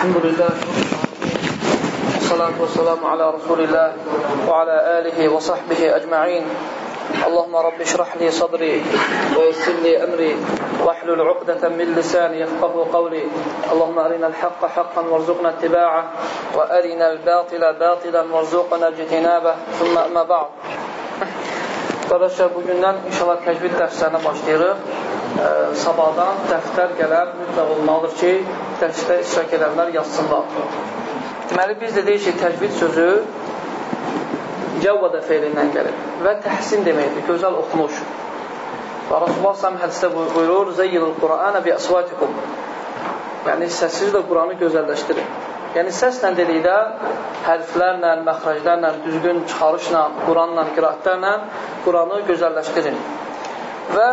الحمد لله والصلاة والسلام على رسول الله وعلى آله وصحبه أجمعين. اللهم رب اشرح لي صدري ويسر لي أمري واحلل عقدة من لساني يفقه قولي. اللهم أرنا الحق حقا وارزقنا اتباعه وأرنا الباطل باطلا وارزقنا اجتنابه. ثم أما بعد. Qardaşlar, bugündən inşallah təcvid dərslərinə başlayırıq. Ee, sabahdan dəftər gələn mütləq olmalıdır ki, dərsdə iştirak edənlər yazsınlar. Deməli, biz də deyik ki, təcvid sözü cəvvədə feilindən gəlir və təhsin deməkdir, gözəl oxunuş. Və Rasulullah səhəm hədisdə buyurur, Zeyyilul Qur'anə bi əsvatikum. Yəni, səssiz də Quranı gözəlləşdirin. Yəni, səslə dedikdə hərflərlə, məxrəclərlə, düzgün çıxarışla, Quranla, qiraətlərlə Quranı gözəlləşdirin. Və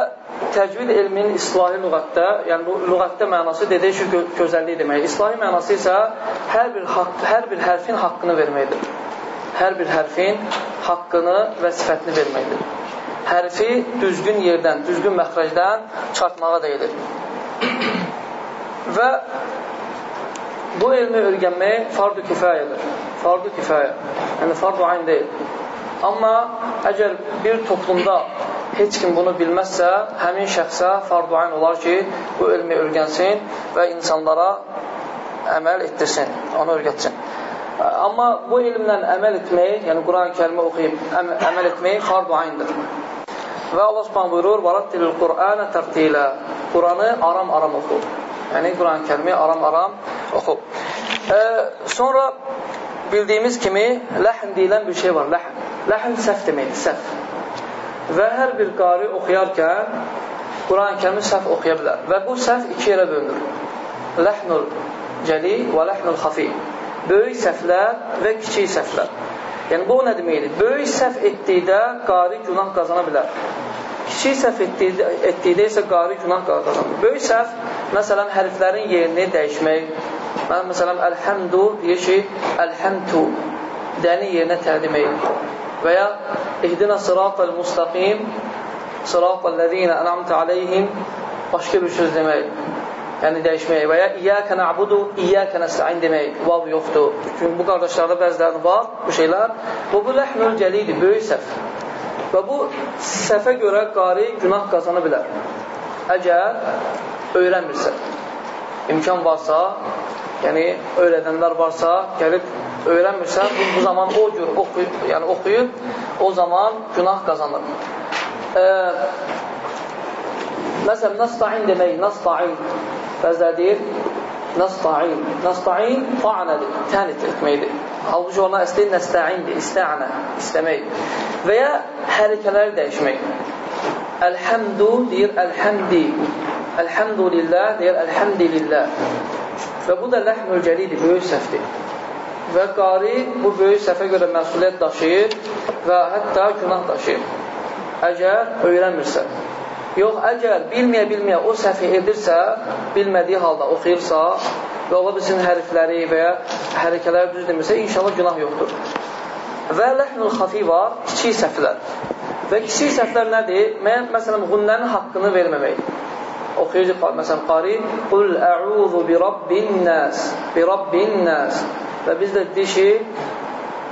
təcvid elminin islahi lüğətdə, yəni lüğətdə mənası dedik ki, gö gözəllik demək. İslahi mənası isə hər bir, haqq, hər bir hərfin haqqını verməkdir. Hər bir hərfin haqqını və sifətini verməkdir. Hərfi düzgün yerdən, düzgün məxrəcdən çatmağa deyilir. Və bu elmi öyrənmək fardu kifayədir. Fardu kifayə. Yəni, fardu ayn deyil. Amma əgər bir toplumda heç kim bunu bilməzsə, həmin şəxsə farduayn olar ki, bu elmi öyrənsin və insanlara əməl etdirsin, onu öyrətsin. Amma bu elmlə əməl etmək, yəni Quran-ı kərimi oxuyub əməl etmək farduayndır. Və Allah Subhanahu buyurur: "Varattilil Qur'ana tərtilə." Quranı aram-aram oxu. Yəni Quran-ı Kərimi aram-aram oxu. E, sonra bildiyimiz kimi ləhn deyilən bir şey var. Ləhn. Ləhn səhv deməkdir, səhv. Və hər bir qari oxuyarkən Quran-ı kəlmi səhv oxuya bilər. Və bu səhv iki yerə bölünür. Ləhnul cəli və ləhnul xafi. Böyük səhvlər və kiçik səhvlər. Yəni, bu nə deməkdir? Böyük səhv etdikdə qari günah qazana bilər. Kiçik səhv etdikdə, etdikdə isə qari günah qazanır. Böyük səhv, məsələn, hərflərin yerini dəyişmək. Mən, məsələn, əlhəmdu deyir ki, əlhəmtu dəni yerinə təqdimək. Və ya ihdina sıratal mustaqim sıratal ləzinə ənamtə aleyhim başqa bir söz demək. Yəni dəyişmək və ya İyyəkə na'budu, İyyəkə nəstəin demək, vav yoxdur. Çünki bu qardaşlarda bəzilərinin var bu şeylər. Bu, bu ləhmül gəlidir, böyük səhv. Və bu səhvə görə qari günah qazana bilər. Əgər öyrənmirsə, imkan varsa, yəni öyrədənlər varsa, gəlib öyrənmirsə, bu, bu zaman o cür oxuyub, yəni oxuyub, o zaman günah qazanır. Ee, məsələn, nasta'in demək, nasta'in bəzilər deyir, nasta'in. Nasta'in fa'nədir, tənit etməkdir. Halbuki ona əsli nəsta'indir, istə'nə, istəmək. Və ya hərəkələri dəyişmək. Əlhəmdu deyir, əlhəmdi. Əlhəmdulillah deyir, əlhəmdilillah. Və bu da ləhmül gəlidir, böyük səhvdir. Və qari bu böyük səhvə görə məsuliyyət daşıyır və hətta günah daşıyır. Əgər öyrənmirsə. Yox, əgər bilməyə-bilməyə o səhvi edirsə, bilmədiyi halda oxuyursa və ola bilsin hərfləri və ya hərəkələri düz demirsə, inşallah günah yoxdur. Və ləhnul xafi var, kiçik səhvlər. Və kiçik səhvlər nədir? Mən, məsələn, qünnənin haqqını verməmək. Oxuyucu, məsələn, qari, Qul ə'udhu bi rabbin nəs, bi rabbin nəs. Və biz də deyik ki,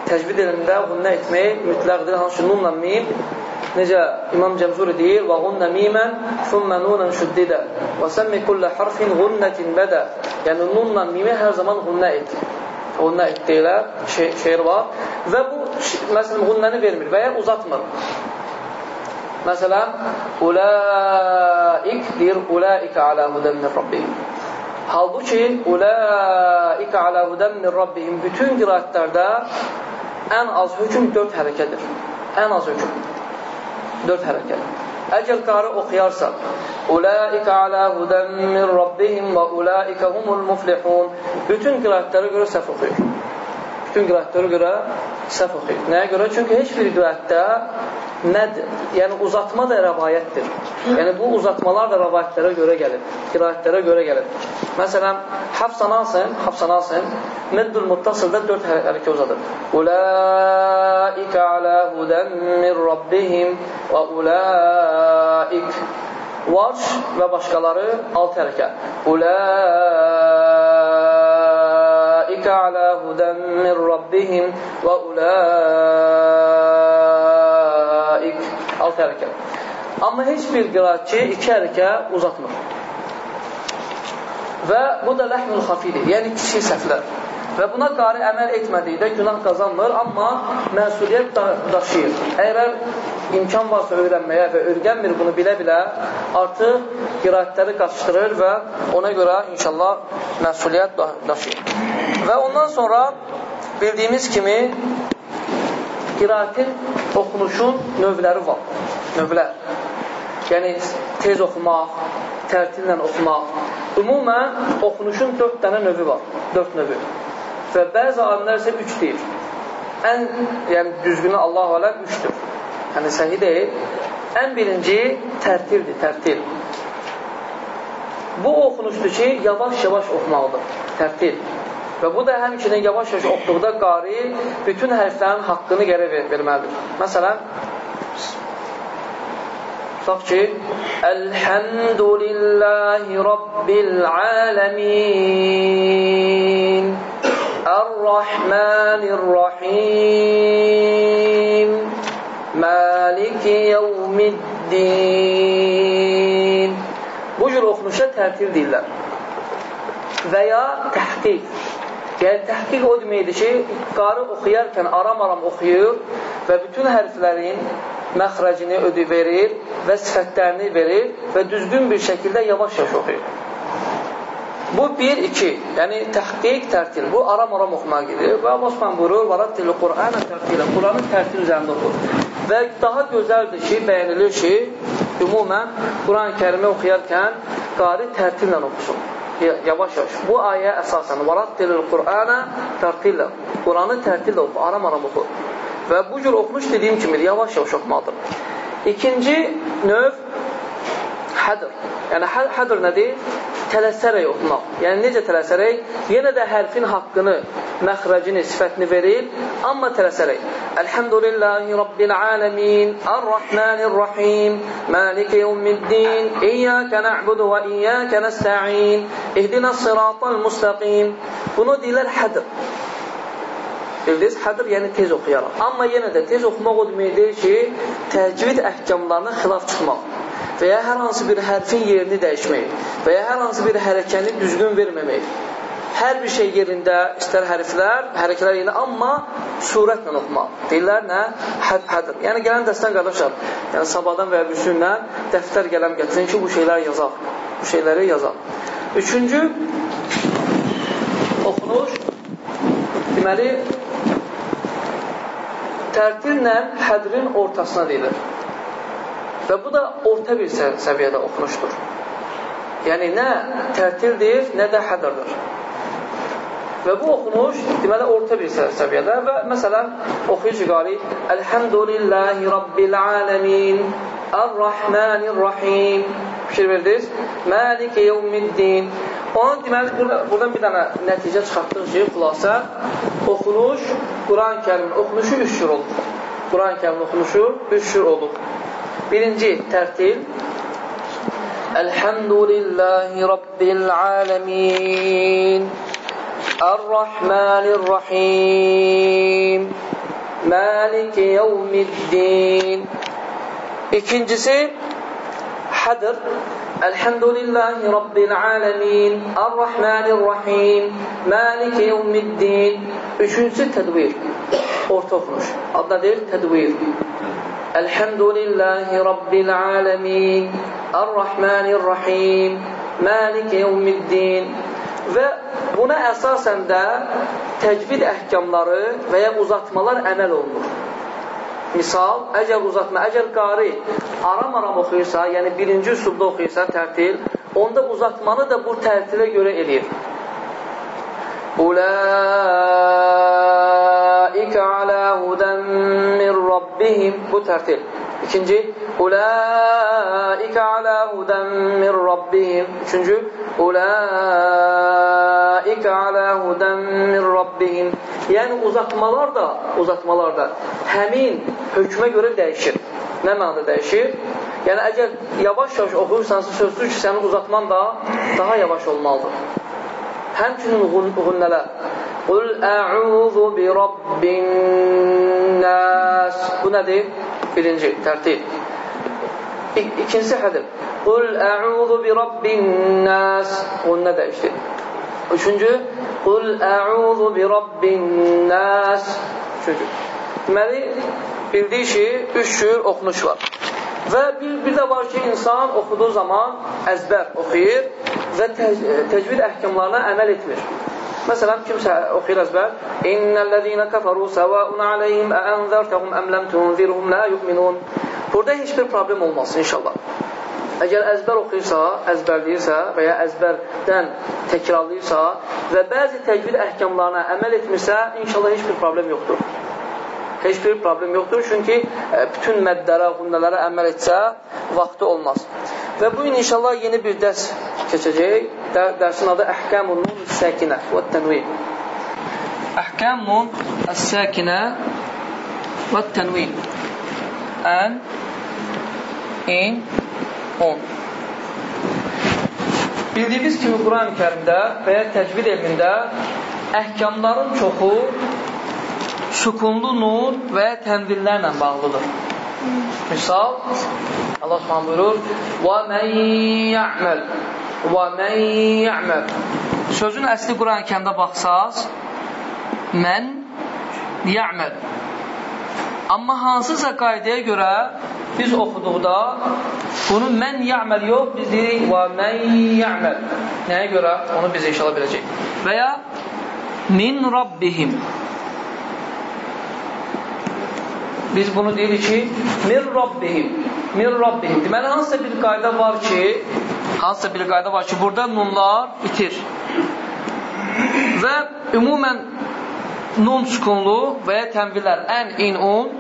təcvid elmində qünnə etmək mütləqdir, hansı nunla mim, necə İmam Cəmzuri deyir, və qunnə mimən, thumma nunən şüddidə, və səmmi kullə harfin qunnətin bədə. Yəni, nunla mimi hər zaman qunnə et. Qunnə et deyilər, şe şeir var. Və bu, məsələn, qunnəni vermir və ya uzatmır. Məsələn, ulaik deyir, ulaikə alə hudən min Rabbihim. Halbuki, ulaikə alə hudən min Rabbihim bütün qiraətlərdə ən az hökm dörd hərəkədir. Ən az hökm. Dörd hərəkət. Əgər qarı oxuyarsa, Ulaikə alə hudən min Rabbihim və ulaikə humul muflihun. Bütün qiraətlərə görə səhv oxuyur. Bütün qiraətlərə görə səhv oxuyur. Nəyə görə? Çünki heç bir qiraətdə nəd, yəni uzatma da rəvayətdir. Yəni bu uzatmalar da rəvayətlərə görə gəlir, qiraətlərə görə gəlir. Məsələn, Hafsan alsın, Hafsan alsın, Meddül Muttasılda dörd hərəkə uzadır. Ulaikə alə hudən min Rabbihim və ulaik Varş və başqaları altı hərəkə. Ulaik أولئك على هدى من ربهم وأولئك Alt hərəkə. Amma heç bir qiraatçı iki hərəkə uzatmır. Və bu da ləhmül xafidir, yəni kiçik səhvlər. Və buna qari əməl etmədikdə günah qazanmır, amma məsuliyyət da daşıyır. Əgər imkan varsa öyrənməyə və öyrənmir bunu bilə-bilə, artıq qiraətləri qaçışdırır və ona görə inşallah məsuliyyət daşıyır. Və ondan sonra bildiyimiz kimi qiraətin oxunuşun növləri var. Növlər. Yəni, tez oxumaq, tərtillə oxumaq. Ümumən, oxunuşun dörd dənə növü var. Dörd növü. Və bəzi alimlər isə üç deyir. Ən, yəni, düzgünü Allah aləm üçdür. Yəni, səhi deyil. Ən birinci tərtildir, tərtil. Bu oxunuşdur ki, yavaş-yavaş oxumaqdır. Tərtil. Və bu da həmçinin yavaş-yavaş oxuduqda qari bütün hərflərin haqqını gərək ver verməlidir. Məsələn, tutaq ki, Elhamdülillahi Rabbil aləmin Ər-Rahmanir-Rahim Maliki yevmiddin Bu cür oxunuşa tərtib deyirlər. Və ya təhqiq Yəni, təhqiq o deməkdir ki, qarı oxuyarkən aram-aram oxuyur və bütün hərflərin məxrəcini ödü verir və sifətlərini verir və düzgün bir şəkildə yavaş-yavaş oxuyur. Bu bir, iki. Yəni, təhqiq, tərtil. Bu, aram-aram oxumaq gedir. Və Osman buyurur, varattilə Qur'anə tərtilə. Qur'anı tərtil üzərində oxur. Və daha gözəldir ki, bəyənilir ki, ümumən Quran-ı kərimi oxuyarkən qari tərtillə oxusun yavaş-yavaş. Bu ayə əsasən varattilil Qur'ana tərtillə. Quranı tərtillə oxu, aram-aram oxu. Və bu cür oxumuş dediyim kimi yavaş-yavaş oxumalıdır. İkinci növ hədr. Yəni hədr nədir? Tələsərək oxumaq. Yəni necə tələsərək? Yenə də hərfin haqqını, məxrəcini, sifətini verir, amma tələsərək. Elhamdülillahi Rabbil aləmin, Ar-Rahmanir-Rahim, Maliki yevmiddin, İyyəkə nə'budu və İyyəkə nəstə'in, İhdinəs sıratal müstəqim. Bunu deyilər hədr. Bildiniz, hədr yəni tez oxuyaraq. Amma yenə də tez oxumaq o deməkdir ki, təcvid əhkamlarına xilaf çıxmaq və ya hər hansı bir hərfin yerini dəyişmək və ya hər hansı bir hərəkəni düzgün verməmək. Hər bir şey yerində, istər hərflər, hərəkələr yerində, amma surətlə oxumaq. Deyirlər nə? Həd, hədir. Yəni, gələn dəstən qardaşlar, yəni sabahdan və ya büsündən dəftər qələm gətirin ki, bu şeyləri yazaq. Bu şeyləri yazaq. Üçüncü, oxunuş, deməli, tərtillə hədrin ortasına deyilir. Və bu da orta bir səviyyədə oxunuşdur. Yəni, nə tərtildir, nə də hədrdir. Və bu oxunuş, deməli, orta bir səviyyədə və məsələn, oxuyucu qali Əlhəmdülillahi Rabbil aləmin Ər-Rahmanir-Rahim Fikir verdiniz? Məliki yevmiddin Onun deməli, buradan bir dənə nəticə çıxartdıq ki, xülasə, oxunuş, Quran-ı kərimin oxunuşu üç cür olur. Quran-ı kərimin oxunuşu üç cür olur. Birinci tərtil Elhamdülillahi Rabbil aləmin Ar-Rahmanir-Rahim Maliki yevmiddin. İkincisi Hadr Elhamdülillahi Rabbil aləmin Ar-Rahmanir-Rahim Maliki yevmiddin. Üçüncüsü tədvir Orta oxunuş. Addadır tədvir. Elhamdülillahi Rabbil alemin, Ar-Rahmanir-Rahim, Maliki yevmiddin və buna əsasən də təcvid əhkamları və ya uzatmalar əməl olunur. Misal, əgər uzatma, əgər qari aram-aram oxuyursa, yəni birinci üslubda oxuyursa tərtil, onda uzatmanı da bu tərtilə görə eləyir. Ulaikə bu tərtil. İkinci, Ulaikə alə hudən min rabbihim. Üçüncü, Ulaikə alə hudən min rabbihim. Yəni uzatmalar da, uzatmalar da həmin hökmə görə dəyişir. Nə mənada dəyişir? Yəni əgər yavaş-yavaş oxuyursansa sözsüz ki, sənin uzatman da daha yavaş olmalıdır. Həmçininğunnələr. Qul ə'udhu bi rabbin nas. Bu nədir? Birinci tərtib. İkincisi hədir. Qul ə'udhu bi rabbin nas. Onu nə dəyişdi? Üçüncü, Qul ə'udhu bi rabbin nas. Üçüncü. Deməli, bildiyi ki, üç cür oxunuş var. Və bir, bir də var ki, insan oxuduğu zaman əzbər oxuyur və təcvid əhkamlarına əməl etmir. Məsələn, kimsə oxuyur əzbər İnnəl-ləzīnə kəfəru səvaun aleyhim əənzərtəhum əm ləm tunzirhum lə yu'minun Burada heç bir problem olmaz inşallah. Əgər əzbər oxuyursa, əzbərləyirsə və ya əzbərdən təkrarlayırsa və bəzi təcvid əhkamlarına əməl etmirsə, inşallah heç bir problem yoxdur. Heç bir problem yoxdur, çünki e, bütün məddlərə, gündələrə əməl etsə, vaxtı olmaz. Və bu gün inşallah yeni bir dərs keçəcək. Dərsin adı Əhkamun Nun Səkinə və Tənvin. Əhkamun Səkinə və Tənvin. Ən, in, on. Bildiyiniz kimi Quran-ı kərimdə və ya təcvid elmində əhkamların çoxu sükunlu nun və tənvillərlə bağlıdır. Misal, Allah subhanə buyurur, وَمَنْ يَعْمَلْ Və mən yəməl. Sözün əsli Quran-ı kəndə baxsaz, mən yəməl. Amma hansısa qaydaya görə biz oxuduqda bunu mən yəməl yox, biz deyirik və mən yəməl. Nəyə görə? Onu biz inşallah biləcək. Və ya min rabbihim. Biz bunu deyirik ki, min rabbihim. Min rabbihim. Deməli, hansısa bir qayda var ki, hansısa bir qayda var ki, burada nunlar itir. Və ümumən nun sükunlu və ya tənvillər, ən, in, un,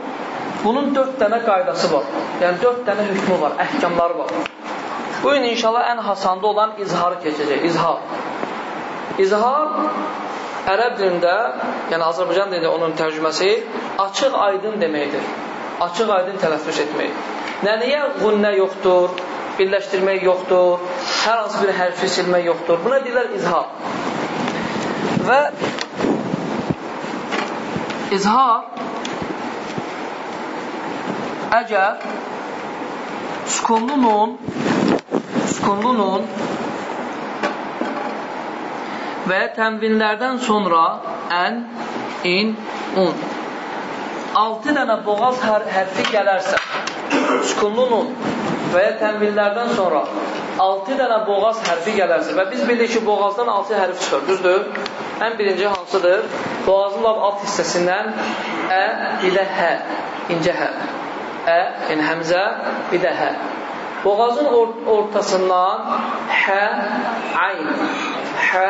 bunun dörd dənə qaydası var. Yəni, dörd dənə hükmü var, əhkamları var. Bu gün inşallah ən hasanda olan izharı keçəcək, izhar. İzhar ərəb dilində, yəni Azərbaycan dilində onun tərcüməsi açıq aydın deməkdir. Açıq aydın tələffüz etmək. Nəniyə qunnə yoxdur, birləşdirmək yoxdur, hər hansı bir hərfi silmək yoxdur. Buna deyirlər izhar. Və izhar əgər sükunlu nun sükunlu nun və tənvinlərdən sonra ən, in, un. 6 dənə boğaz hər hərfi gələrsə, sükunlu nun və ya tənvinlərdən sonra 6 dənə boğaz hərfi gələrsə və biz bilirik ki, boğazdan 6 hərf çıxır, düzdür? Ən birinci hansıdır? Boğazın lab alt hissəsindən ə, də hə, incə hə. Ə, yəni həmzə, bir də hə. Boğazın or ortasından hə, ayn, hə,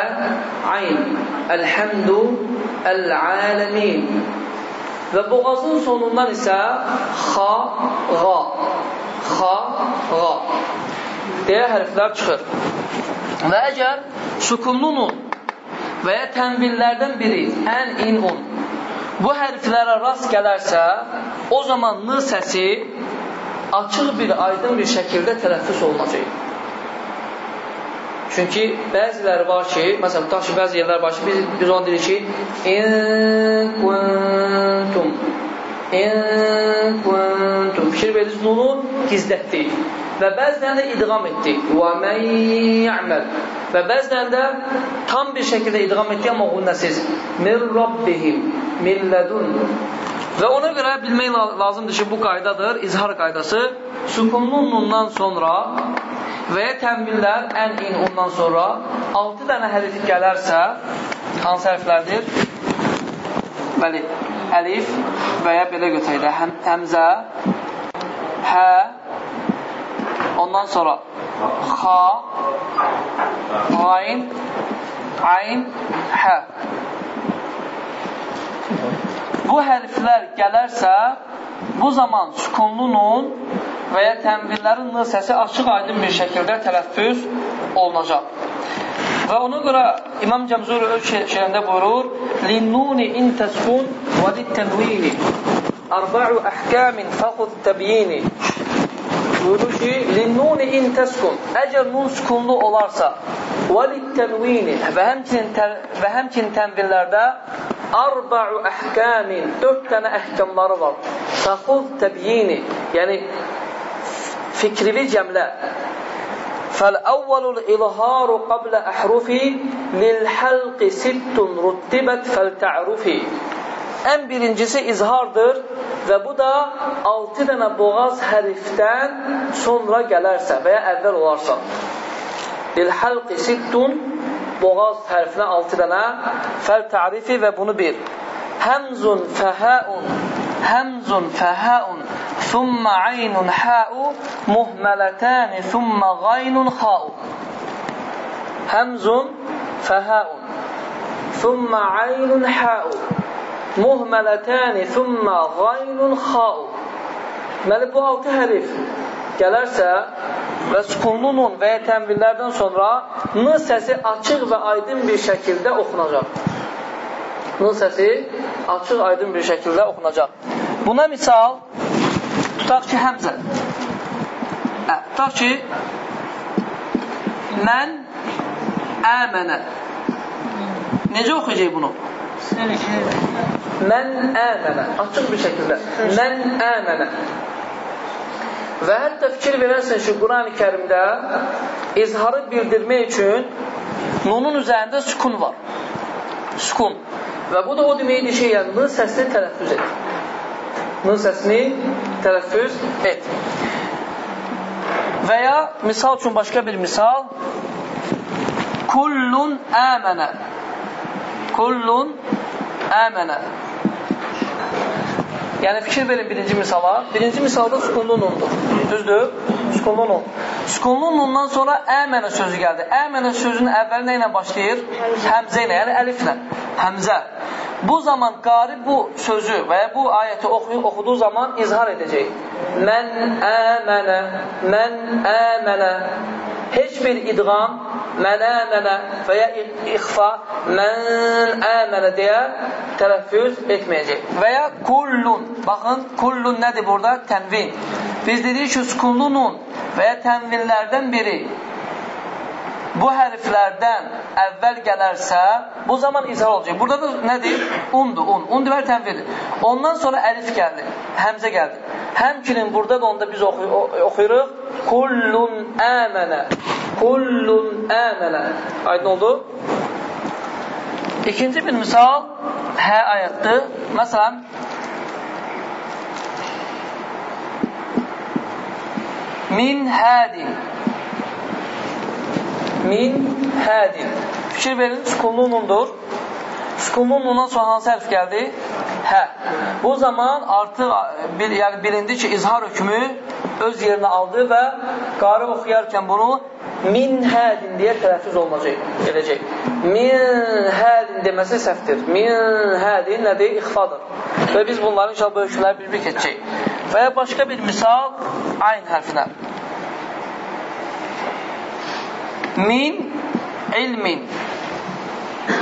ayn, əlhəmdu, əl-aləmin. Və boğazın sonundan isə xa, qa, xa, qa deyə hərflər çıxır. Və əgər sükunlu nun və ya tənvillərdən biri, ən, in, un, bu hərflərə rast gələrsə, o zaman n səsi açıq bir, aydın bir şəkildə tələffüs olunacaq. Çünki bəziləri var ki, məsələn, tutaq ki, bəzi yerlər var ki, biz, biz onu deyirik ki, in kuntum in kuntum fikir verirsiniz, nunu gizlətdik və bəzilən də idğam etdik və mən yə'məl və bəzilən də tam bir şəkildə idğam etdik, amma qunnəsiz min rabbihim min lədun və ona görə bilmək lazımdır ki, bu qaydadır, izhar qaydası sükunlu nundan sonra və ya tənvillər ən in ondan sonra 6 dənə hərif gələrsə, hansı hərflərdir? Bəli, əlif və ya belə götürək də, həm, həmzə, hə, ondan sonra xa, ayn, ayn, hə. Bu hərflər gələrsə, bu zaman sükunlu nun və ya tənvillərin n səsi açıq aydın bir şəkildə tələffüz olunacaq. Və ona görə İmam Cəmzuri öz şeylərində buyurur: "Linnuni in taskun və lit-tanwini arba'u ahkamin faqud tabyini." buyurur ki, linnuni in təskun, əgər nun sukunlu olarsa, vəlittənvini və həmçinin, və həmçinin tənvillərdə arba'u əhkəmin, dörd dənə əhkamları var. Təxuz təbyini, yəni fikrivi cəmlə. فالأول الإظهار قبل أحرفي للحلق ست رتبت فلتعرفي Ən birincisi izhardır və bu da 6 dənə boğaz hərfdən sonra gələrsə və ya əvvəl olarsa. Lil halqi sittun boğaz hərfinə 6 dənə fəl tərifi və bunu bil. Həmzun fəhəun həmzun fəhəun thumma aynun həu muhmələtəni thumma qaynun xau. Həmzun fəhəun thumma aynun həu muhmələtəni thumma qaynun xau. Deməli, bu altı hərif gələrsə və sukunlu nun və ya tənvillərdən sonra n səsi açıq və aydın bir şəkildə oxunacaq. N səsi açıq, aydın bir şəkildə oxunacaq. Buna misal, tutaq ki, həmzə. Hə, tutaq ki, mən əmənə. Necə oxuyacaq bunu? Mən əmənə. Açıq bir şəkildə. Mən əmənə. Və hətta fikir verərsən ki, Quran-ı kərimdə izharı bildirmək üçün nunun üzərində sükun var. Sükun. Və bu da o deməkdir ki, yəni n səsini tələffüz et. N səsini tələffüz et. Və ya misal üçün başqa bir misal Kullun əmənə Kullun əmənə. Yəni, fikir verin birinci misala. Birinci misalda sukunlu nundur. Düzdür? Sukunlu nun. Sukunlu nundan sonra əmənə sözü gəldi. Əmənə sözünün əvvəli nə ilə başlayır? Həmzə ilə, yəni əliflə. Həmzə. Bu zaman qari bu sözü və ya bu ayəti oxu oxuduğu zaman izhar edəcək. Mən əmənə, mən əmənə. Heç bir idğam mən əmənə və ya ixfa mən əmənə deyə tələffüz etməyəcək. Və ya kullun, baxın, kullun nədir burada? Tənvin. Biz dedik ki, sukunlunun və ya tənvinlərdən biri bu hərflərdən əvvəl gələrsə, bu zaman izhar olacaq. Burada da nədir? Undur, un. Un demək tənvirdir. Ondan sonra əlif gəldi, həmzə gəldi. Həmçinin burada da onda biz oxuy oxuyuruq. Kullun əmənə. Kullun əmənə. Aydın oldu? İkinci bir misal hə ayətdir. Məsələn, min hədin min hədin fikir verin, sukunlu nundur sukunlu nundan sonra hansı hərf gəldi? Hə. Bu zaman artıq bil, yəni bilindi ki, izhar hökmü öz yerinə aldı və qarı oxuyarkən bunu min hədin deyə tələffüz olunacaq, edəcək. Min hədin deməsi səhvdir. Min hədin nədir? İxfadır. Və biz bunların inşallah bu hökmləri bir-bir keçəcək. Və ya başqa bir misal ayn hərfinə. Min ilmin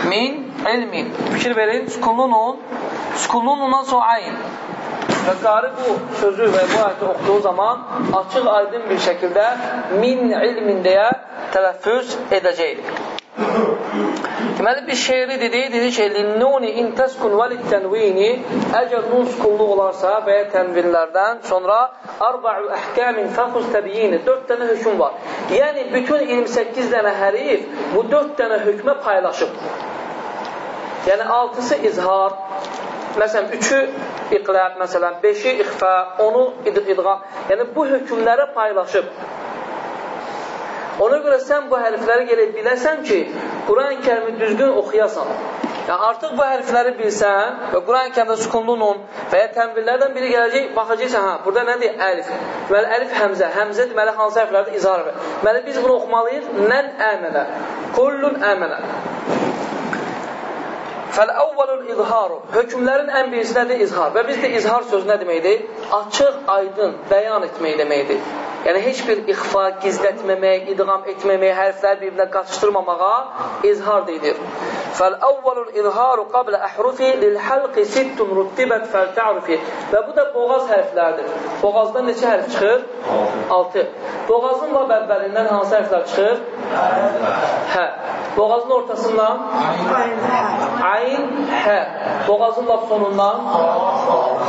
min ilmin. Fikir verin, sukunlu nun, sukunlu nundan sonra ayn. Və qari bu sözü və bu ayəti oxuduğu zaman açıq aydın bir şəkildə min ilmin deyə tələffüz edəcək. Deməli, bir şeiri dedik, dedi ki, linnuni in təskun və littənvini əgər nun sukunlu olarsa və ya tənvinlərdən sonra arba'u əhkəmin fəxuz təbiyini dörd dənə hökm var. Yəni, bütün 28 dənə hərif bu dörd dənə hökmə paylaşıb. Yəni, altısı izhar, məsələn, üçü iqləb, məsələn, beşi ixfə, onu idğam. Yəni, bu hökmlərə paylaşıb. Ona görə sən bu hərfləri gəlib biləsən ki, Quran-ı kərimi düzgün oxuyasan. Yəni, artıq bu hərfləri bilsən və Quran-ı kərimdə sukunlu nun və ya tənbillərdən biri gələcək, baxacaqsan, hə, burada nədir? Əlif. Deməli, əlif həmzə. Həmzə deməli, hansı hərflərdə izhar və. Deməli, biz bunu oxumalıyıq. Mən əmənə. Kullun əmənə. Fəl-əvvəlul izharu. Hökmlərin ən birisi nədir? İzhar. Və bizdə izhar sözü nə deməkdir? Açıq, aydın, bəyan etmək deməkdir. Yəni, heç bir ixfa, gizlətməmək, idğam etməmək, hərfləri bir-birinə qatışdırmamağa izhar deyilir. Fəl-əvvəlul izharu qablə əhrufi lil-həlqi sittun ruttibət fəl-tə'rufi Və bu da boğaz hərflərdir. Boğazdan neçə hərf çıxır? 6. Boğazın lab əvvəlindən hansı hərflər çıxır? Hə. Boğazın ortasından? Ayn, hə. Boğazın lab sonundan?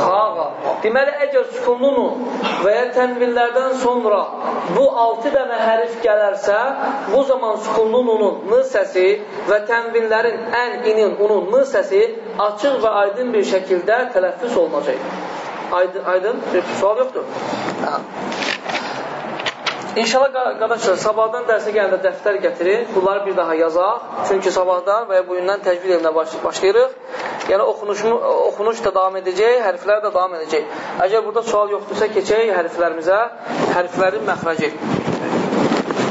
Xağa. Deməli, əgər sükunlunun və ya tənvillərdən sonra bu 6 dənə hərif gələrsə, bu zaman sükunlunun n səsi və tənvillərin ən inin unun n səsi açıq və aydın bir şəkildə tələffüz olunacaq. Aydın, aydın sual yoxdur. Hə. İnşallah qardaşlar, sabahdan dərsə gələndə dəftər gətirin, bunları bir daha yazaq. Çünki sabahdan və ya bugündən təcvid elinə baş başlayırıq. Yəni oxunuş, oxunuş da davam edəcək, hərflər də davam edəcək. Əgər burada sual yoxdursa, keçək hərflərimizə, hərflərin məxrəci.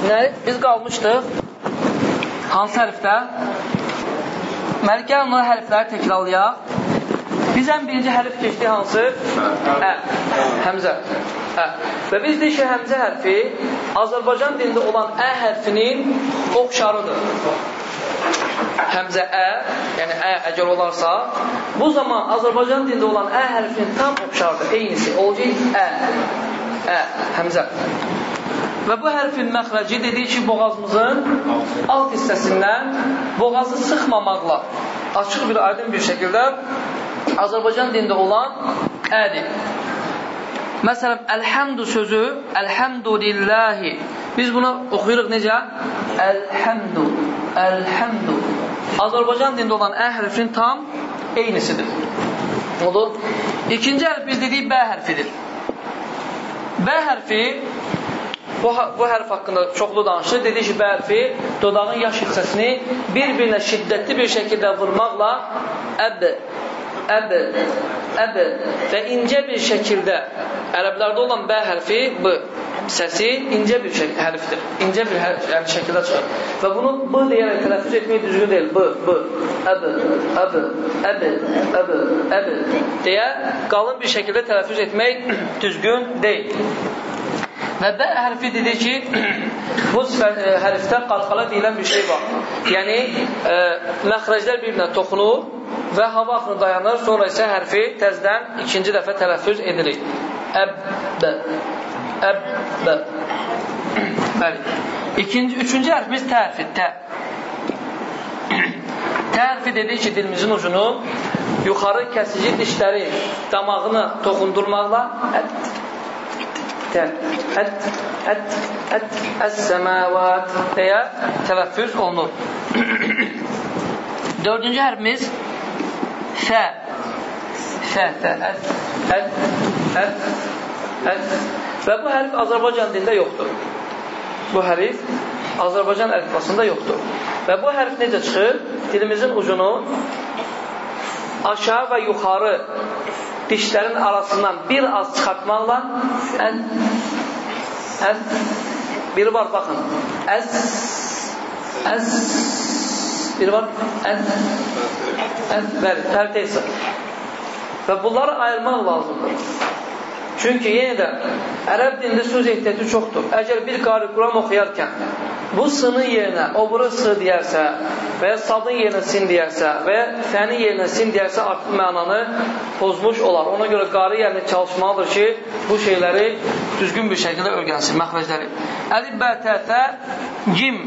Nə? Biz qalmışdıq hansı hərfdə? Məlik, gəlin onları hərfləri təkrarlayaq. Bizən birinci hərf keçdi hansı? Ə. Həmzə. Ə. Və biz deyik ki, həmzə hərfi Azərbaycan dilində olan ə hərfinin oxşarıdır. Həmzə ə, yəni ə əgər olarsa, bu zaman Azərbaycan dilində olan ə hərfinin tam oxşarıdır, eynisi. Olacaq ə. Ə, həmzə. Və bu hərfin məxrəci dedik ki, boğazımızın alt hissəsindən boğazı sıxmamaqla açıq bir, aydın bir şəkildə Azərbaycan dində olan ədir. Məsələn, əlhəmdu sözü, əlhəmdu lillahi. Biz bunu oxuyuruq necə? Əlhəmdu, əlhəmdu. Azərbaycan dində olan ə hərfinin tam eynisidir. Olur. İkinci hərf biz dedik bə hərfidir. Bə hərfi bu, bu hərf haqqında çoxlu danışır. Dedi ki, bə hərfi dodağın yaş hissəsini bir-birinə şiddətli bir şəkildə vurmaqla əb əb, əb və incə bir şəkildə ərəblərdə olan bə hərfi b səsi incə bir şək hərfdir. İncə bir hər yəni şəkildə çıxır. Və bunu b deyərək tələffüz etmək düzgün deyil. B, b, əb, əb, əb, əb, əb deyə qalın bir şəkildə tələffüz etmək düzgün deyil. Və bə hərfi dedi ki, bu hərfdə qalqala deyilən bir şey var. Yəni, e, məxrəclər bir-birinə toxunur və hava axını dayanır, sonra isə hərfi təzdən ikinci dəfə tələffüz edilir. Əb-bə, əb-bə. Bəli. İkinci, üçüncü hərfimiz tə hərfi, tə. Tə hərfi dedik ki, dilimizin ucunu yuxarı kəsici dişləri damağını toxundurmaqla ət, ət, ət, ət, əs-səməvat deyə tələffüz olunur. Dördüncü hərfimiz Fə. Fə, fə, əs, əs, əs, əs. Və bu hərf Azərbaycan dilində yoxdur. Bu hərf Azərbaycan əlifbasında yoxdur. Və bu hərf necə çıxır? Dilimizin ucunu aşağı və yuxarı dişlərin arasından bir az çıxartmaqla ən, ən, biri var, baxın. Əz, əz, biri var, ən, ən, bəli, tərteysə. Və bunları ayırmaq lazımdır. Çünki yenə də ərəb dilində söz ehtiyatı çoxdur. Əgər bir qari Quran oxuyarkən bu sının yerinə o buru sı deyərsə və ya sadın yerinə sin deyərsə və ya fənin yerinə sin deyərsə artıq mənanı pozmuş olar. Ona görə qari yəni çalışmalıdır ki, bu şeyləri düzgün bir şəkildə öyrənsin, məxrəcləri. Əlif, bə, tə, tə, cim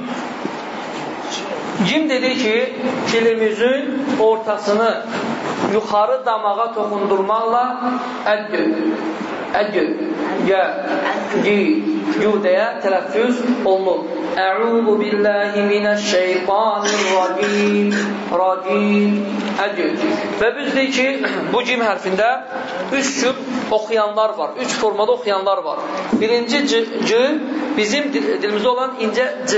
Cim dedi ki, dilimizin ortasını yuxarı damağa toxundurmaqla əddü, əddü, gə, gi, yu deyə tələffüz olunur. Əuzu billahi minəşşeytanirracim, racim, əddü. Və biz deyik ki, bu cim hərfində üç cür oxuyanlar var, üç formada oxuyanlar var. Birinci c, c bizim dilimizdə olan incə c,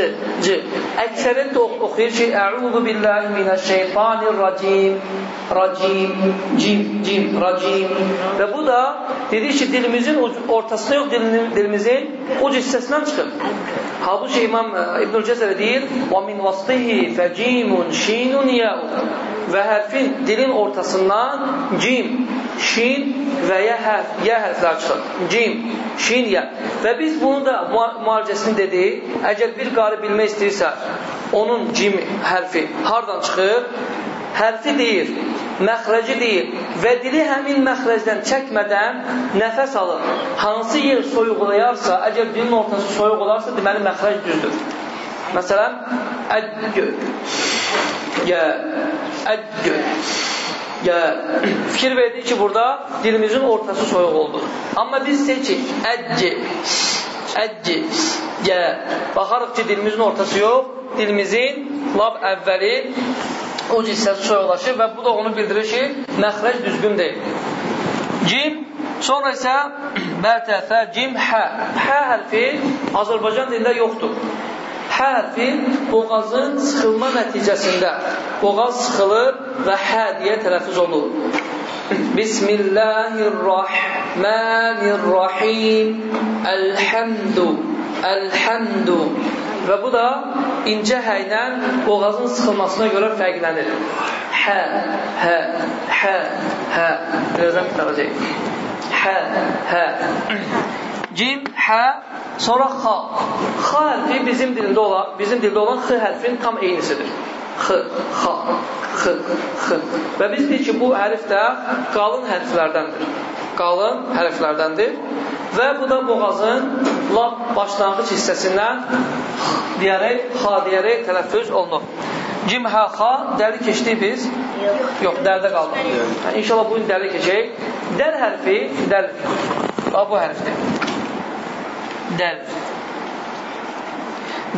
c. Əksəriyyət də oxuyur ki, Əuzu billahi minəşşeytanirracim, racim, cim, cim, racim. Və bu da dedik ki, dilimizin ortasında yox, dilimizin uc hissəsindən çıxır. Halbuki İmam İmam İbnül Cəsərə deyir, "Və min vasṭihi fəcimun şinun ya'un." Və hərfin dilin ortasından cim, şin və ya hərf, ya hərflər çıxır. Cim, şin, ya. Və biz bunu da müalicəsini dedik. Əgər bir qarı bilmək istəyirsə, onun cim hərfi hardan çıxır? Hərfi deyir, məxrəci deyir və dili həmin məxrəcdən çəkmədən nəfəs alır. Hansı yer soyuqlayarsa, əgər dilin ortası soyuq olarsa, deməli məxrəc düzdür. Məsələn, əggö, yə, əggö, yə. Fikir verdik ki, burada dilimizin ortası soyuq oldu. Amma biz seçik, əcci, əcci, yə. Baxarıq ki, dilimizin ortası yox, dilimizin lab əvvəli o hissəsi soyuqlaşır və bu da onu bildirir ki, məxrəc düzgün deyil. Cim, sonra isə bətəfə, cim, hə. Hə hərfi Azərbaycan dilində yoxdur. Hə hərfi boğazın sıxılma nəticəsində boğaz sıxılır və hə deyə tələffüz olur. Bismillahirrahmanirrahim Elhamdu Elhamdu Və bu da incə hə ilə boğazın sıxılmasına görə fərqlənir. Hə, hə, hə, hə. Birazdan bitirəcək. Hə, hə. Cim, hə, sonra xa. Xa hərfi bizim dilində olan, bizim dildə olan x hərfin tam eynisidir. X, xa, x, x. Və biz deyik ki, bu hərf də qalın hərflərdəndir. Qalın hərflərdəndir. Və bu da boğazın lap başlanğıc hissəsindən deyərək, xa deyərək tələffüz olunur. Cim, hə, xa, dəli keçdik biz? Yox. Yox, dərdə qaldı. Yəni, inşallah bugün dəli keçək. Dəl hərfi, dəl, bu hərfdir dəl.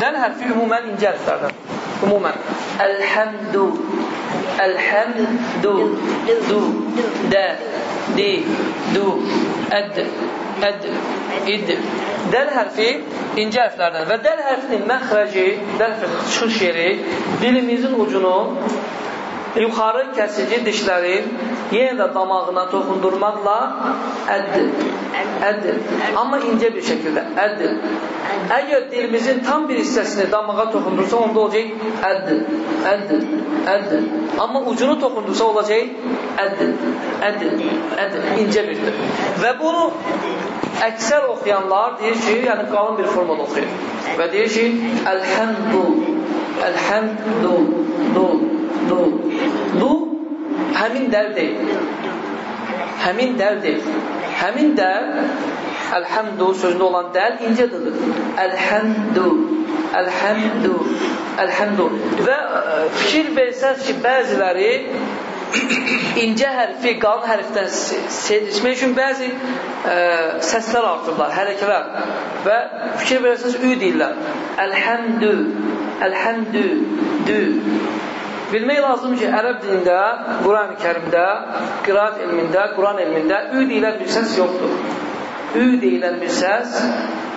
Dəl hərfi ümumən incə hərflərdən. Ümumən. Əlhəmdu, əlhəmdu, du, də, di, du, əd, əd, id. Dəl hərfi incə hərflərdən və dəl hərfinin məxrəci, dəl hərfinin çıxış yeri dilimizin ucunu yuxarı kəsici dişlərin yenə də damağına toxundurmaqla əddir. Əddir. Amma incə bir şəkildə əddir. Əgər dilimizin tam bir hissəsini damağa toxundursa, onda olacaq əddir. Əddir. Əddir. Amma ucunu toxundursa olacaq əddir. Əddir. Əddir. İncə birdir. Və bunu əksər oxuyanlar deyir ki, yəni qalın bir formada oxuyur. Və deyir ki, əlhəmdu, əlhəmdu, du, du. Həmin dəl deyil. Həmin dəl deyil. Həmin dəl Əlhəmdu sözündə olan dəl incə dıdır. Əlhəmdu, əlhəmdu, əlhəmdu. Və e, fikir versəz ki, bəziləri incə hərfi qalın hərfdən seçmək üçün bəzi ə, e, səslər artırırlar, hərəkələr və fikir versəz ü deyirlər. Əlhəmdü, əlhəmdü, dü. Bilmək lazım ki, ərəb dilində, Quran-ı kərimdə, qiraat elmində, Quran elmində ü deyilən bir səs yoxdur. Ü deyilən bir səs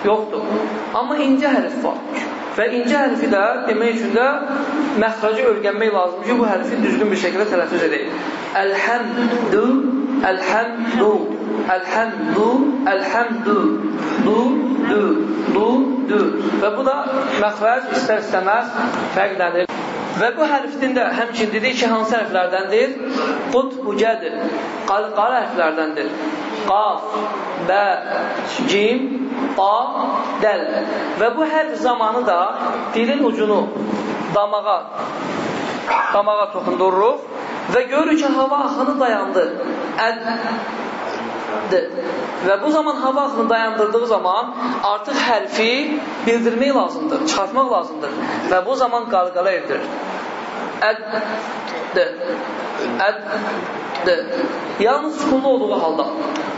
yoxdur. Amma incə hərf var. Və incə hərfi də demək üçün də məxracı öyrənmək lazımdır ki, bu hərfi düzgün bir şəkildə tələffüz edək. Əlhəmdü, əlhəmdü, əlhəmdü, əlhəmdü, du, du, du, du. Və bu da məxrac istər-istəməz fərqlənir. Və bu hərfin də həmçin dedik ki, hansı hərflərdəndir? Qut, ucədir. Qara hərflərdəndir. Qaf, bə, cim, ba, dəl. Və bu hərf zamanı da dilin ucunu damağa, damağa toxundururuq və görürük ki, hava axını dayandı. Əd, Və bu zaman hava axını dayandırdığı zaman artıq hərfi bildirmək lazımdır, çıxartmaq lazımdır. Və bu zaman qalqala evdirir. Əd-d, əd-d. Yalnız sukunlu olduğu halda.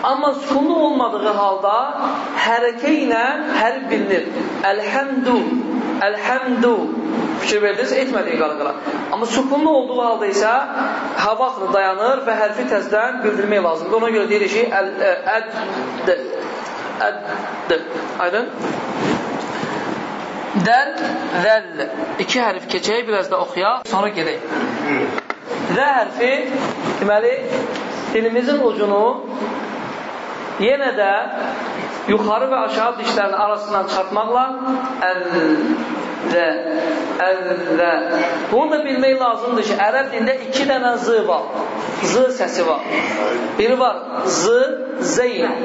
Amma sukunlu olmadığı halda hərəkə ilə hərf bilinir. Əlhəmdu, əlhəmdu. Fikir verdiniz, etmədiyi qalqala. Amma sukunlu olduğu halda isə hava axını dayanır və hərfi təzdən bildirmək lazımdır. Ona görə deyirik ki, əd-d, əd-d. Aydın? Dəl, zəll. İki hərf keçək, biraz da oxuyaq, sonra gedək. Zə hərfi, deməli, dilimizin ucunu yenə də yuxarı və aşağı dişlərin arasından çıxartmaqla əl, və, əllə. Bunu da bilmək lazımdır ki, ərəb dində iki dənə z var. Z səsi var. Biri var z, zeyn,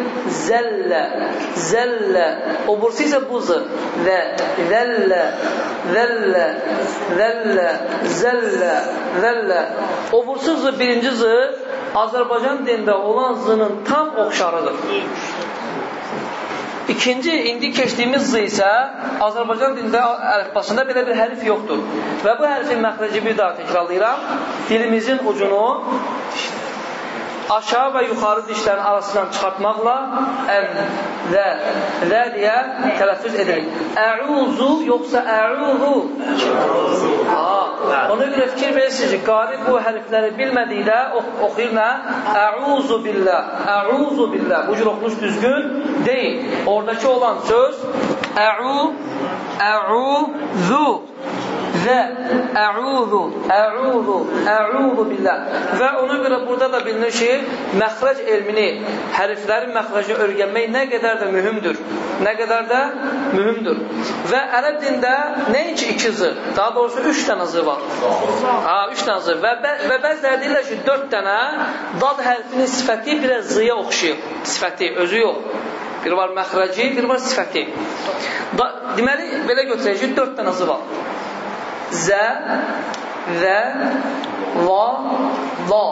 zəllə, zəllə. O bursu isə bu z. Və, zəllə, zəllə, zəllə, zəllə, zəllə. O bursu z, birinci z Azərbaycan dində olan z-nın tam oxşarıdır. İkinci, indi keçdiyimiz z isə Azərbaycan dilində əlifbasında belə bir hərf yoxdur. Və bu hərfin məxrəci bir daha təkrarlayıram. Dilimizin ucunu aşağı və yuxarı dişlərin arasından çıxartmaqla ən, və, və deyə tələffüz edilir. Əuzu yoxsa əuzu? Ona görə fikir verirsiniz ki, qari bu hərfləri bilmədikdə ox oxuyur nə? Əuzu billah, əuzu billah. Bu cür oxunuş düzgün deyil. Oradakı olan söz əu, əuzu və əuzu, əuzu, əuzu billah. Və ona görə burada da bilinir ki, məxrəc elmini, hərflərin məxrəcini öyrənmək nə qədər də mühümdür. Nə qədər də mühümdür. Və ərəb dində nəinki iki zı, daha doğrusu üç dənə zı var. Ha, üç dənə zı. Və, və bəziləri deyirlər ki, dörd dənə dad hərfinin sifəti biraz zıya oxşayır. Sifəti, özü yox. Bir var məxrəci, bir var sifəti. Da, deməli, belə götürək ki, dörd dənə zı var zə, və, la, la,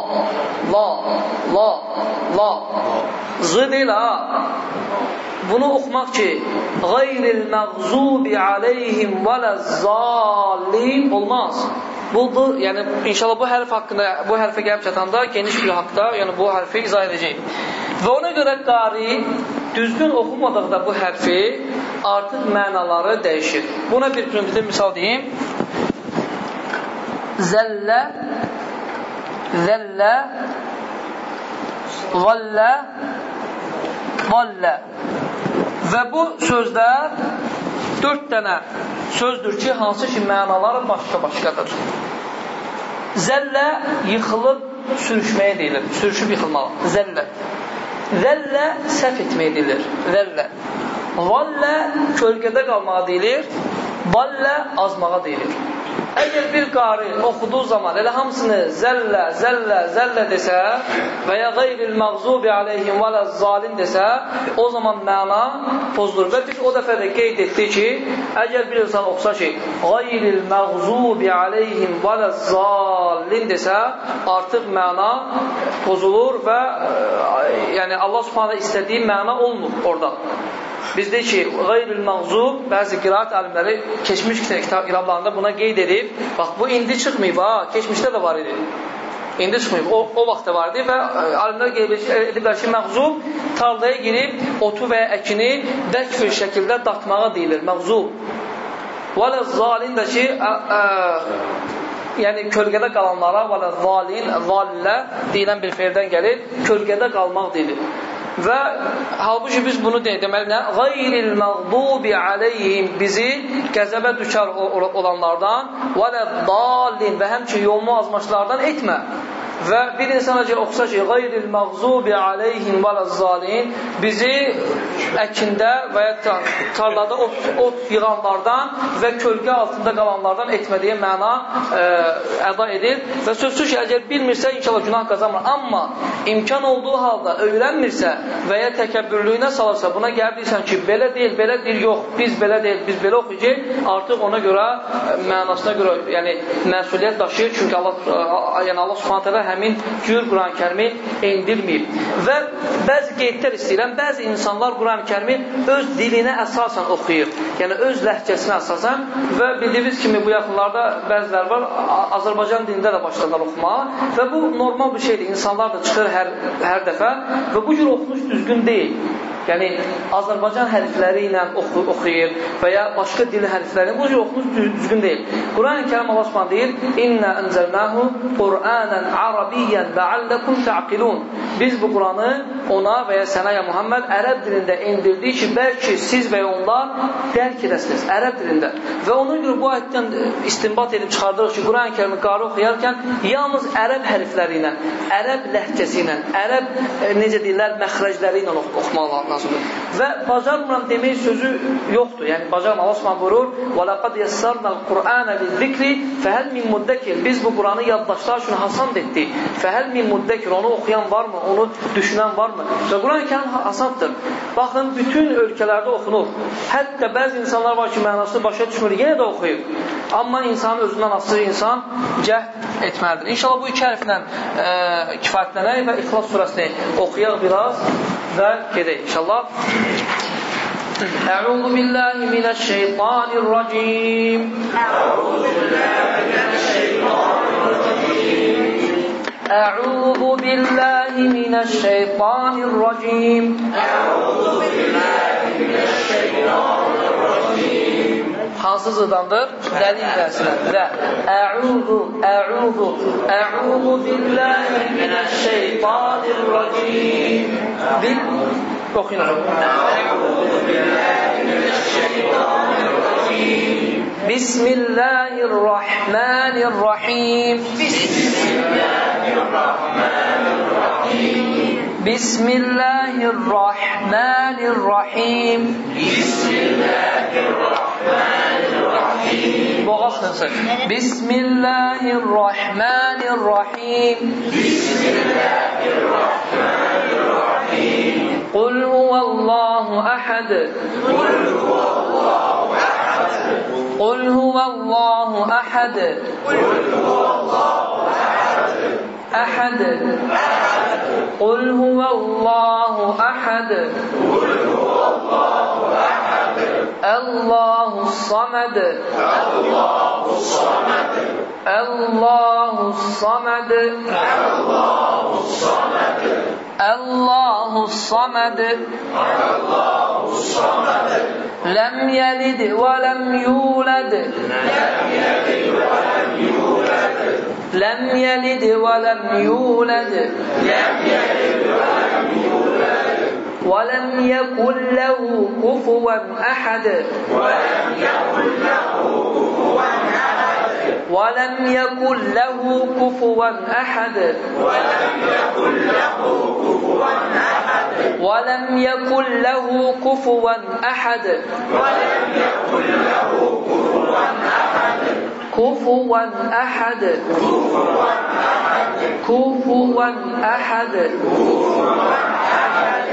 la, la, la. Z deyil ha. Bunu oxumaq ki, qayril məğzubi aleyhim və ləzzalin olmaz. Budur, yəni inşallah bu hərf haqqında, bu hərfə gəlib çatanda geniş bir haqda, yəni bu hərfi izah edəcək. Və ona görə qari düzgün oxumadıqda bu hərfi artıq mənaları dəyişir. Buna bir primitiv misal deyim. Zəllə, zəllə, vallə, vallə. Və bu sözlər dörd dənə sözdür ki, hansı ki, mənaları başqa-başqadır. Zəllə yıxılıb sürüşməyə deyilir, sürüşüb yıxılmaq. Zəllə. Zəllə səhv etməyə deyilir. Zəllə. Vallə kölgədə qalmağa deyilir. Vallə azmağa deyilir. Əgər bir qari oxuduğu zaman elə hamısını zəllə, zəllə, zəllə desə və ya qeyril məğzubi aleyhim və lə zalim desə, o zaman məna pozulur. Və biz o dəfə də qeyd etdik ki, əgər bir insan oxusa ki, qeyril məğzubi aleyhim və lə zalim desə, artıq məna pozulur və yəni Allah subhanə istədiyi məna olmur orada. Biz deyik ki, qeyrül məğzub, bəzi qiraat alimləri keçmiş kitab qirablarında buna qeyd edib. Bax, bu indi çıxmayıb, ha, keçmişdə də var idi. İndi çıxmayıb, o, o vaxtda var idi və e, alimlər qeyd ediblər ki, məğzub tarlaya girib otu və əkini bərk bir şəkildə datmağa deyilir, məğzub. Və zalin də ki, ə, ə, yəni kölgədə qalanlara və zalin, zallə deyilən bir feildən gəlir, kölgədə qalmaq deyilir. Və halbuki biz bunu deyək, deməli nə? Qayril məğdubi aleyhim bizi qəzəbə düşər olanlardan və lə dalin və həmçin yolunu azmaçlardan etmə. Və bir insan əgər oxusa ki, qayril məğzubi aleyhim və ləzzalin bizi əkində və ya tarlada ot, ot yığanlardan və kölgə altında qalanlardan etmədiyi məna ə, e, əda edir. Və sözsüz ki, əgər bilmirsə, inşallah günah qazanmır. Amma imkan olduğu halda öyrənmirsə və ya təkəbbürlüyünə salırsa, buna gəlib deyirsən ki, belə deyil, belə deyil, yox, biz belə deyil, biz belə oxuyacaq, artıq ona görə, e, mənasına görə, yəni məsuliyyət daşıyır. Çünki Allah, yəni Allah subhanətələ həmin cür Quran-ı kərimi endirməyib. Və bəzi qeydlər istəyirəm, bəzi insanlar Quran-ı kərimi öz dilinə əsasən oxuyur. Yəni, öz ləhcəsinə əsasən və bildiyiniz kimi bu yaxınlarda bəzilər var, Azərbaycan dilində də başladılar oxumağa və bu normal bir şeydir. İnsanlar da çıxır hər, hər dəfə və bu cür oxunuş düzgün deyil. Yəni, Azərbaycan hərfləri ilə oxu, oxuyur və ya başqa dil hərfləri, bu cür oxunuş düzgün deyil. Quran-ı Kərim Allah Subhanahu deyir: "İnna enzelnahu Qur'anan Arabiyyan la'allakum ta'qilun." Biz bu Quranı ona və ya sənə ya Muhammed ərəb dilində endirdik ki, bəlkə siz və onlar dərk edəsiniz ərəb dilində. Və ona görə bu ayətdən istinbat edib çıxardırıq ki, Quran-ı Kərimi qarı oxuyarkən yalnız ərəb hərfləri ilə, ərəb ləhcəsi ilə, ərəb e, necə deyirlər, məxrəcləri ilə oxumaq lazımdır. Mənasıdır. Və bacarmıram demək sözü yoxdur. Yəni bacarmam. Subhanahu buyurur: "Və laqad yassarnal Qur'ana liz-zikri fəhəl min muddakir." Biz bu Qur'anı yaddaşlar üçün hasan etdik. Fəhəl min muddakir. Onu oxuyan varmı? Onu düşünən varmı? Və Quran-Kərim asandır. Baxın, bütün ölkələrdə oxunur. Hətta bəzi insanlar var ki, mənasını başa düşmür, yenə də oxuyur. Amma insanın özündən asılı insan cəhd etməlidir. İnşallah bu iki hərflə e, kifayətlənək və İxlas surəsini oxuyaq biraz və gedək inşallah inşallah. Euzu billahi mineşşeytanirracim. Euzu billahi mineşşeytanirracim. Euzu billahi mineşşeytanirracim. Euzu billahi mineşşeytanirracim. Hansı zıdandır? Dəlil dəsinə. Və əuzu, əuzu, əuzu billahi minəşşeytanirracim. Bil وقنا بسم الله الرحمن الرحيم بسم الله الرحمن الرحيم. بسم الله الرحمن الرحيم. بسم الله الرحمن الرحيم بسم الله الرحمن الرحيم. قل هو الله أحد. قل هو الله أحد. قل هو الله أحد قل هو الله أحد قل هو الله أحد. قل هو الله أحد. الله الصمد الله الصمد الله الصمد الله الصمد الله الصمد الله الصمد لم يلد ولم يولد لم يلد ولم يولد لم يلد ولم يولد لم يلد ولم يولد ولم يكن له كفوا أحد. ولم يكن له كفوا أحد. ولم يكن له كفوا أحد. ولم يكن له كفوا أحد ولم يكن له كفوا أحد ولم يكن له كفوا أحد كفوا أحد. كفوا أحد.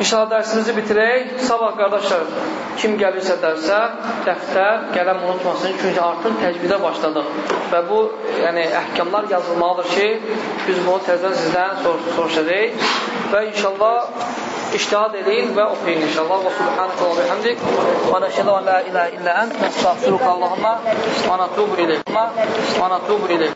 İnşallah dərsimizi bitirək. Sabah qardaşlar, kim gəlirsə dərsə, dəftər, qələm unutmasın. Çünki artıq təcvidə başladıq. Və bu, yəni, əhkamlar yazılmalıdır ki, biz bunu təzdən sizdən sor soruşacaq. Və inşallah iştihad edin və oxuyun inşallah. Və subhanəkə və bihamdik. Və nəşədə və la ilə illə ənt. Nəstəğfiruka Allahımma və natubu iləyik. Və natubu iləyik.